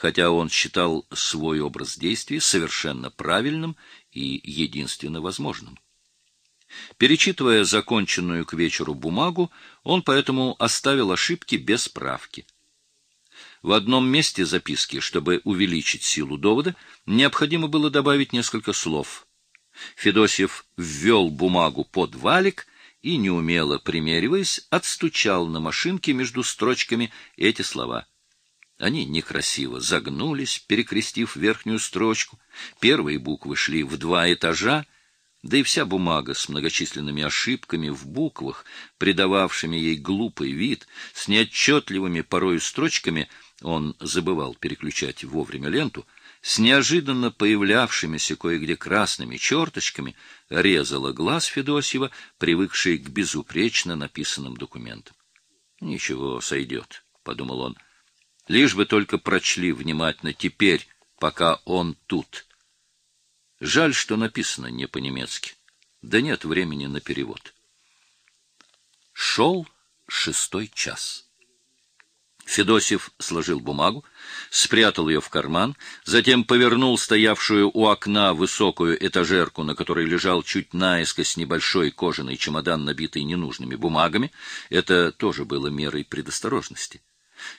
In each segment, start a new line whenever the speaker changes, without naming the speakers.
хотя он считал свой образ действий совершенно правильным и единственно возможным. Перечитывая законченную к вечеру бумагу, он поэтому оставил ошибки без справки. В одном месте записки, чтобы увеличить силу довода, необходимо было добавить несколько слов. Федосьев ввел бумагу под валик и, неумело примериваясь, отстучал на машинке между строчками эти слова. Они некрасиво загнулись, перекрестив верхнюю строчку. Первые буквы шли в два этажа, да и вся бумага с многочисленными ошибками в буквах, придававшими ей глупый вид, с неотчетливыми порою строчками, он забывал переключать вовремя ленту, с неожиданно появлявшимися кое-где красными черточками, резала глаз Федосьева, привыкший к безупречно написанным документам. «Ничего, сойдет», — подумал он, — «лишь бы только прочли внимательно теперь, пока он тут». Жаль, что написано не по-немецки. Да нет времени на перевод. Шел шестой час. Федосев сложил бумагу, спрятал ее в карман, затем повернул стоявшую у окна высокую этажерку, на которой лежал чуть наискось небольшой кожаный чемодан, набитый ненужными бумагами. Это тоже было мерой предосторожности.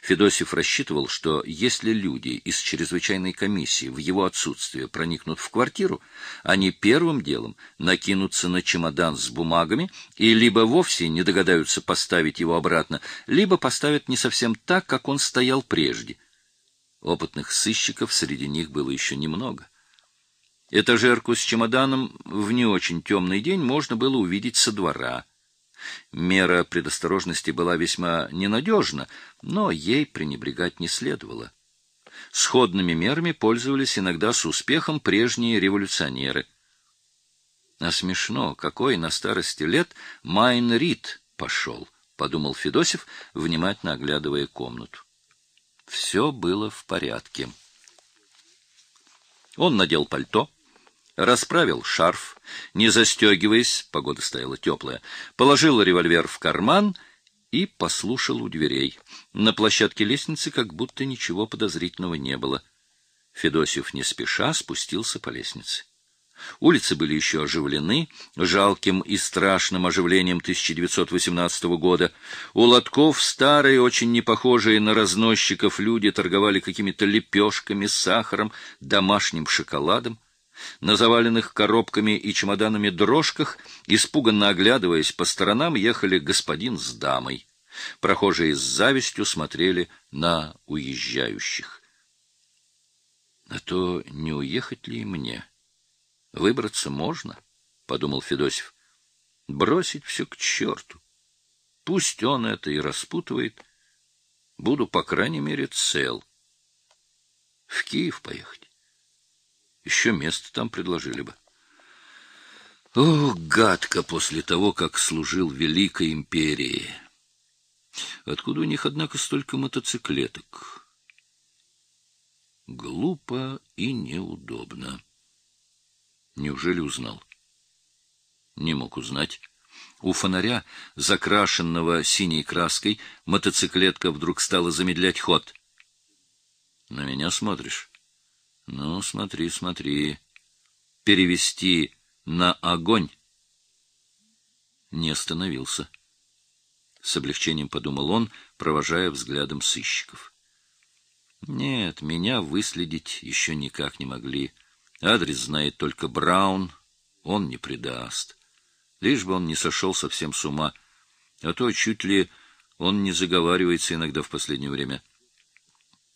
Федосев рассчитывал, что если люди из чрезвычайной комиссии в его отсутствие проникнут в квартиру, они первым делом накинутся на чемодан с бумагами и либо вовсе не догадаются поставить его обратно, либо поставят не совсем так, как он стоял прежде. Опытных сыщиков среди них было еще немного. Этажерку с чемоданом в не очень темный день можно было увидеть со двора — Мера предосторожности была весьма ненадежна, но ей пренебрегать не следовало. Сходными мерами пользовались иногда с успехом прежние революционеры. А смешно, какой на старости лет Майн Рид пошел, — подумал Федосев, внимательно оглядывая комнату. Все было в порядке. Он надел пальто, расправил шарф, не застегиваясь, погода стояла теплая, положил револьвер в карман и послушал у дверей. На площадке лестницы как будто ничего подозрительного не было. Федосев не спеша спустился по лестнице. Улицы были еще оживлены, жалким и страшным оживлением 1918 года. У лотков старые, очень не похожие на разносчиков люди торговали какими-то лепешками, сахаром, домашним шоколадом. На заваленных коробками и чемоданами дрожках, испуганно оглядываясь по сторонам, ехали господин с дамой. Прохожие с завистью смотрели на уезжающих. — А то не уехать ли мне? Выбраться можно, — подумал Федосев. — Бросить все к черту. Пусть он это и распутывает. Буду, по крайней мере, цел. В Киев поехать. Еще место там предложили бы. О, гадко после того, как служил Великой Империи! Откуда у них, однако, столько мотоциклеток? Глупо и неудобно. Неужели узнал? Не мог узнать. У фонаря, закрашенного синей краской, мотоциклетка вдруг стала замедлять ход. — На меня смотришь? Ну, смотри, смотри. Перевести на огонь. Не остановился. С облегчением подумал он, провожая взглядом сыщиков. Нет, меня выследить еще никак не могли. Адрес знает только Браун, он не предаст. Лишь бы он не сошел совсем с ума, а то чуть ли он не заговаривается иногда в последнее время.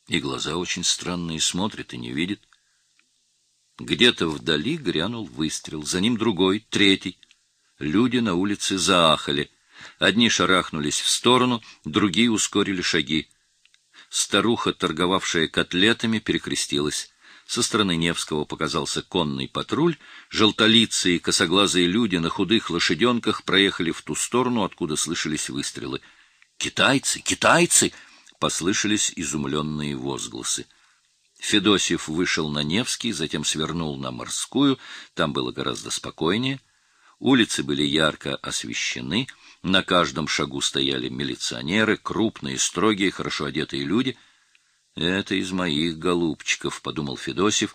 И глаза очень странные, смотрит и не видит. Где-то вдали грянул выстрел, за ним другой, третий. Люди на улице заахали. Одни шарахнулись в сторону, другие ускорили шаги. Старуха, торговавшая котлетами, перекрестилась. Со стороны Невского показался конный патруль, желтолицые косоглазые люди на худых лошаденках проехали в ту сторону, откуда слышались выстрелы. «Китайцы! Китайцы!» Послышались изумленные возгласы. Федосев вышел на Невский, затем свернул на Морскую, там было гораздо спокойнее. Улицы были ярко освещены, на каждом шагу стояли милиционеры, крупные, строгие, хорошо одетые люди. Это из моих голубчиков, — подумал Федосев,